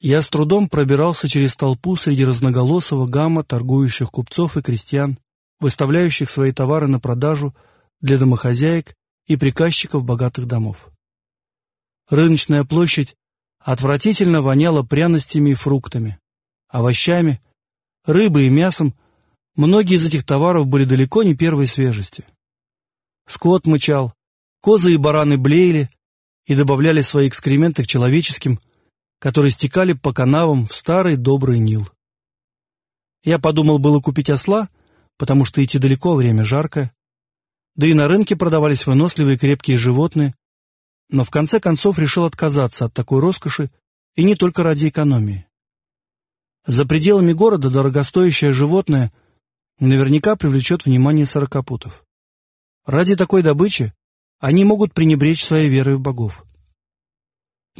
Я с трудом пробирался через толпу среди разноголосого гамма торгующих купцов и крестьян, выставляющих свои товары на продажу для домохозяек и приказчиков богатых домов. Рыночная площадь отвратительно воняла пряностями и фруктами, овощами, рыбой и мясом, многие из этих товаров были далеко не первой свежести. Скот мычал, козы и бараны блеяли и добавляли свои экскременты к человеческим, которые стекали по канавам в старый добрый Нил. Я подумал было купить осла, потому что идти далеко, время жаркое, да и на рынке продавались выносливые крепкие животные, но в конце концов решил отказаться от такой роскоши и не только ради экономии. За пределами города дорогостоящее животное наверняка привлечет внимание сорокопутов. Ради такой добычи они могут пренебречь своей верой в богов.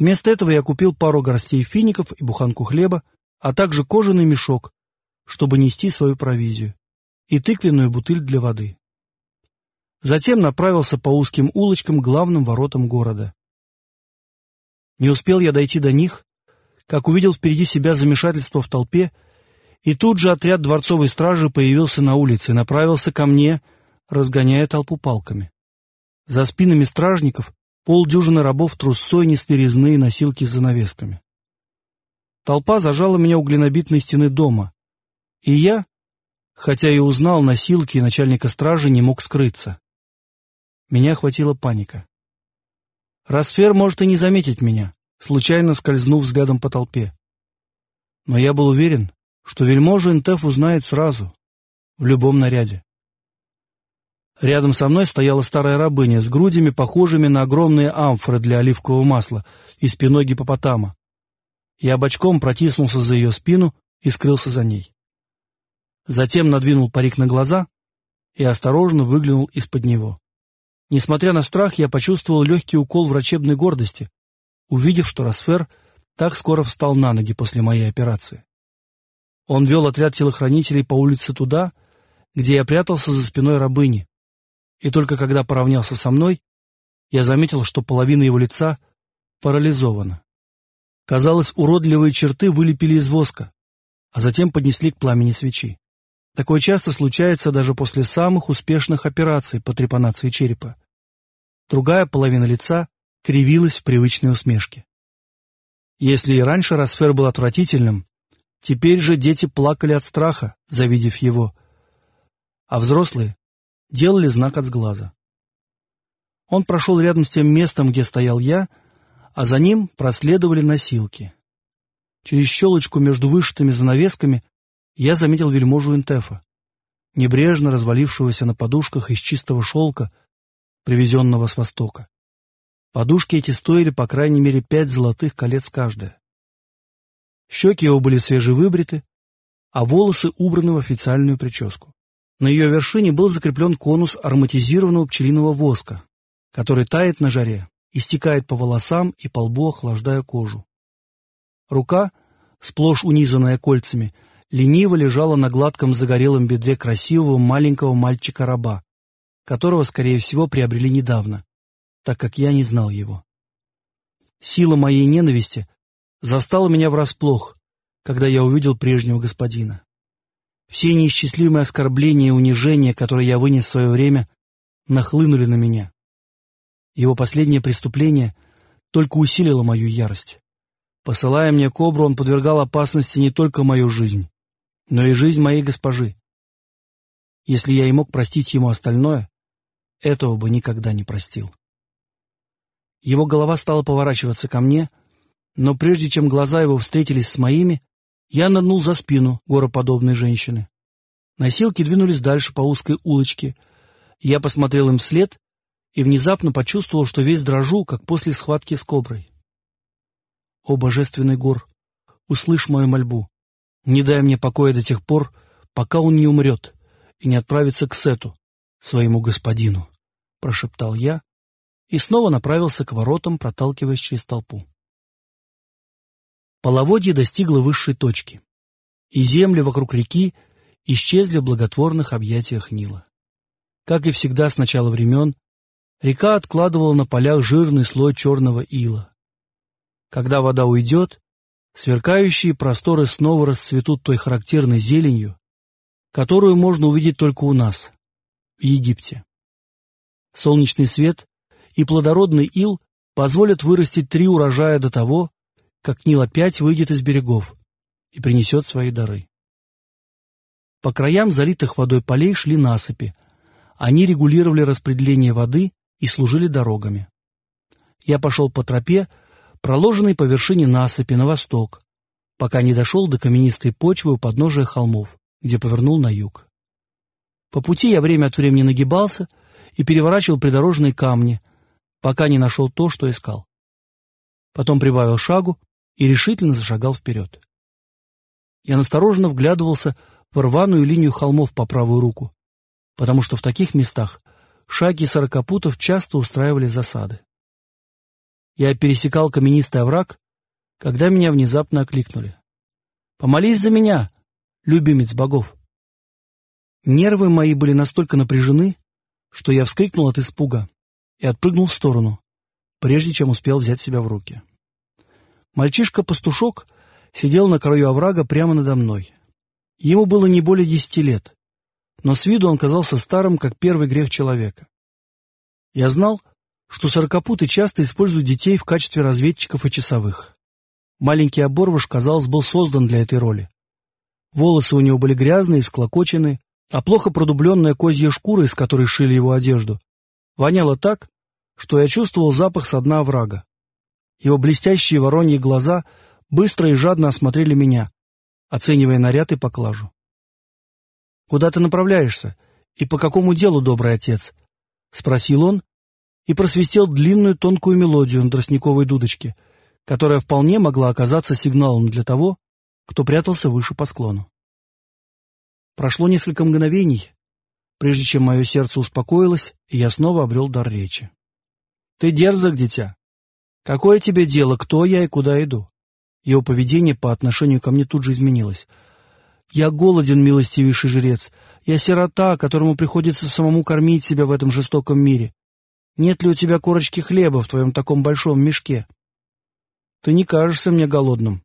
Вместо этого я купил пару горстей фиников и буханку хлеба, а также кожаный мешок, чтобы нести свою провизию, и тыквенную бутыль для воды. Затем направился по узким улочкам к главным воротам города. Не успел я дойти до них, как увидел впереди себя замешательство в толпе, и тут же отряд дворцовой стражи появился на улице и направился ко мне, разгоняя толпу палками. За спинами стражников полдюжины рабов трусцой несли резные носилки с занавесками. Толпа зажала меня у глинобитной стены дома, и я, хотя и узнал носилки и начальника стражи, не мог скрыться. Меня охватила паника. Расфер может и не заметить меня, случайно скользнув взглядом по толпе. Но я был уверен, что вельможа Интеф узнает сразу, в любом наряде. Рядом со мной стояла старая рабыня с грудями, похожими на огромные амфоры для оливкового масла и спиной гипопотама. Я бочком протиснулся за ее спину и скрылся за ней. Затем надвинул парик на глаза и осторожно выглянул из-под него. Несмотря на страх, я почувствовал легкий укол врачебной гордости, увидев, что Росфер так скоро встал на ноги после моей операции. Он вел отряд телохранителей по улице туда, где я прятался за спиной рабыни, и только когда поравнялся со мной, я заметил, что половина его лица парализована. Казалось, уродливые черты вылепили из воска, а затем поднесли к пламени свечи. Такое часто случается даже после самых успешных операций по трепанации черепа. Другая половина лица кривилась в привычной усмешке. Если и раньше Росфер был отвратительным, теперь же дети плакали от страха, завидев его, а взрослые делали знак от сглаза. Он прошел рядом с тем местом, где стоял я, а за ним проследовали носилки. Через щелочку между вышитыми занавесками я заметил вельможу Интефа, небрежно развалившегося на подушках из чистого шелка, привезенного с Востока. Подушки эти стоили по крайней мере пять золотых колец каждая. Щеки его были свежевыбриты, а волосы убраны в официальную прическу. На ее вершине был закреплен конус ароматизированного пчелиного воска, который тает на жаре и стекает по волосам и по лбу, охлаждая кожу. Рука, сплошь унизанная кольцами, лениво лежала на гладком загорелом бедре красивого маленького мальчика-раба, которого, скорее всего, приобрели недавно, так как я не знал его. Сила моей ненависти застала меня врасплох, когда я увидел прежнего господина. Все неисчислимые оскорбления и унижения, которые я вынес в свое время, нахлынули на меня. Его последнее преступление только усилило мою ярость. Посылая мне кобру, он подвергал опасности не только мою жизнь, но и жизнь моей госпожи. Если я и мог простить ему остальное, этого бы никогда не простил. Его голова стала поворачиваться ко мне, но прежде чем глаза его встретились с моими, я нырнул за спину гороподобной женщины. Носилки двинулись дальше по узкой улочке. Я посмотрел им вслед и внезапно почувствовал, что весь дрожу, как после схватки с коброй. «О, божественный гор, услышь мою мольбу!» Не дай мне покоя до тех пор, пока он не умрет и не отправится к Сету, своему господину, — прошептал я и снова направился к воротам, проталкиваясь через толпу. Половодье достигло высшей точки, и земли вокруг реки исчезли в благотворных объятиях Нила. Как и всегда с начала времен, река откладывала на полях жирный слой черного ила. Когда вода уйдет, Сверкающие просторы снова расцветут той характерной зеленью, которую можно увидеть только у нас, в Египте. Солнечный свет и плодородный ил позволят вырастить три урожая до того, как Нил опять выйдет из берегов и принесет свои дары. По краям залитых водой полей шли насыпи. Они регулировали распределение воды и служили дорогами. Я пошел по тропе, проложенной по вершине насыпи на восток, пока не дошел до каменистой почвы у подножия холмов, где повернул на юг. По пути я время от времени нагибался и переворачивал придорожные камни, пока не нашел то, что искал. Потом прибавил шагу и решительно зашагал вперед. Я настороженно вглядывался в рваную линию холмов по правую руку, потому что в таких местах шаги сорокопутов часто устраивали засады. Я пересекал каменистый овраг, когда меня внезапно окликнули. «Помолись за меня, любимец богов!» Нервы мои были настолько напряжены, что я вскрикнул от испуга и отпрыгнул в сторону, прежде чем успел взять себя в руки. Мальчишка-пастушок сидел на краю оврага прямо надо мной. Ему было не более десяти лет, но с виду он казался старым, как первый грех человека. Я знал, что сорокопуты часто используют детей в качестве разведчиков и часовых. Маленький оборвыш, казалось, был создан для этой роли. Волосы у него были грязные и всклокоченные, а плохо продубленная козья шкура, из которой шили его одежду, воняла так, что я чувствовал запах со дна оврага. Его блестящие вороньи глаза быстро и жадно осмотрели меня, оценивая наряд и поклажу. «Куда ты направляешься? И по какому делу, добрый отец?» — спросил он и просвистел длинную тонкую мелодию на тростниковой дудочке, которая вполне могла оказаться сигналом для того, кто прятался выше по склону. Прошло несколько мгновений, прежде чем мое сердце успокоилось, и я снова обрел дар речи. «Ты дерзок, дитя. Какое тебе дело, кто я и куда иду?» Его поведение по отношению ко мне тут же изменилось. «Я голоден, милостивейший жрец. Я сирота, которому приходится самому кормить себя в этом жестоком мире. Нет ли у тебя корочки хлеба в твоем таком большом мешке?» «Ты не кажешься мне голодным».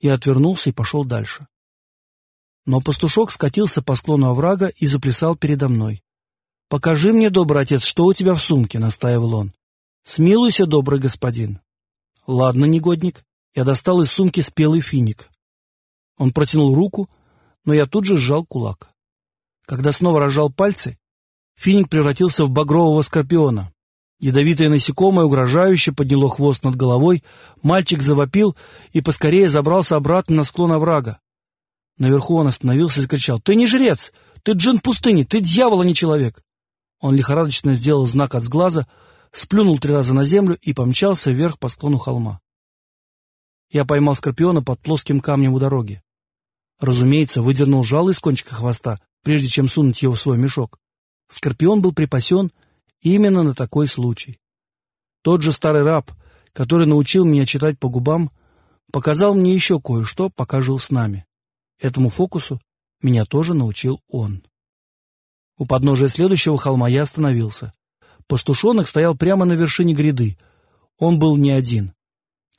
Я отвернулся и пошел дальше. Но пастушок скатился по склону оврага и заплясал передо мной. «Покажи мне, добрый отец, что у тебя в сумке», — настаивал он. «Смилуйся, добрый господин». «Ладно, негодник». Я достал из сумки спелый финик. Он протянул руку, но я тут же сжал кулак. Когда снова разжал пальцы, финик превратился в багрового скорпиона. Ядовитое насекомое угрожающе подняло хвост над головой, мальчик завопил и поскорее забрался обратно на склон оврага. Наверху он остановился и закричал «Ты не жрец! Ты джин пустыни! Ты дьявол, а не человек!» Он лихорадочно сделал знак от сглаза, сплюнул три раза на землю и помчался вверх по склону холма. Я поймал скорпиона под плоским камнем у дороги. Разумеется, выдернул жало из кончика хвоста, прежде чем сунуть его в свой мешок. Скорпион был припасен именно на такой случай. Тот же старый раб, который научил меня читать по губам, показал мне еще кое-что, пока жил с нами. Этому фокусу меня тоже научил он. У подножия следующего холма я остановился. Пастушонок стоял прямо на вершине гряды. Он был не один.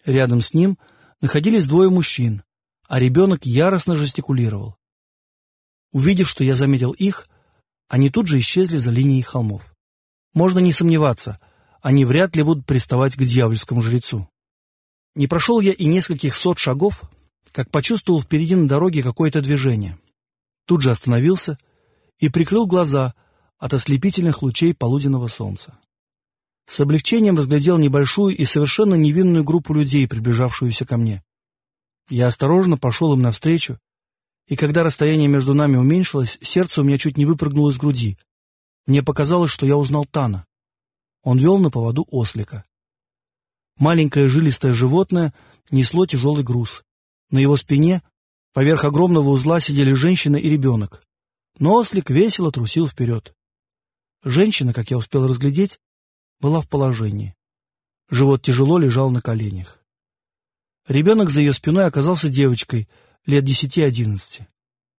Рядом с ним находились двое мужчин, а ребенок яростно жестикулировал. Увидев, что я заметил их, они тут же исчезли за линией холмов. Можно не сомневаться, они вряд ли будут приставать к дьявольскому жрецу. Не прошел я и нескольких сот шагов, как почувствовал впереди на дороге какое-то движение. Тут же остановился и прикрыл глаза от ослепительных лучей полуденного солнца. С облегчением разглядел небольшую и совершенно невинную группу людей, приближавшуюся ко мне. Я осторожно пошел им навстречу, и когда расстояние между нами уменьшилось, сердце у меня чуть не выпрыгнуло из груди. Мне показалось, что я узнал Тана. Он вел на поводу ослика. Маленькое жилистое животное несло тяжелый груз. На его спине, поверх огромного узла, сидели женщина и ребенок. Но ослик весело трусил вперед. Женщина, как я успел разглядеть, была в положении. Живот тяжело лежал на коленях. Ребенок за ее спиной оказался девочкой, лет десяти-одиннадцати.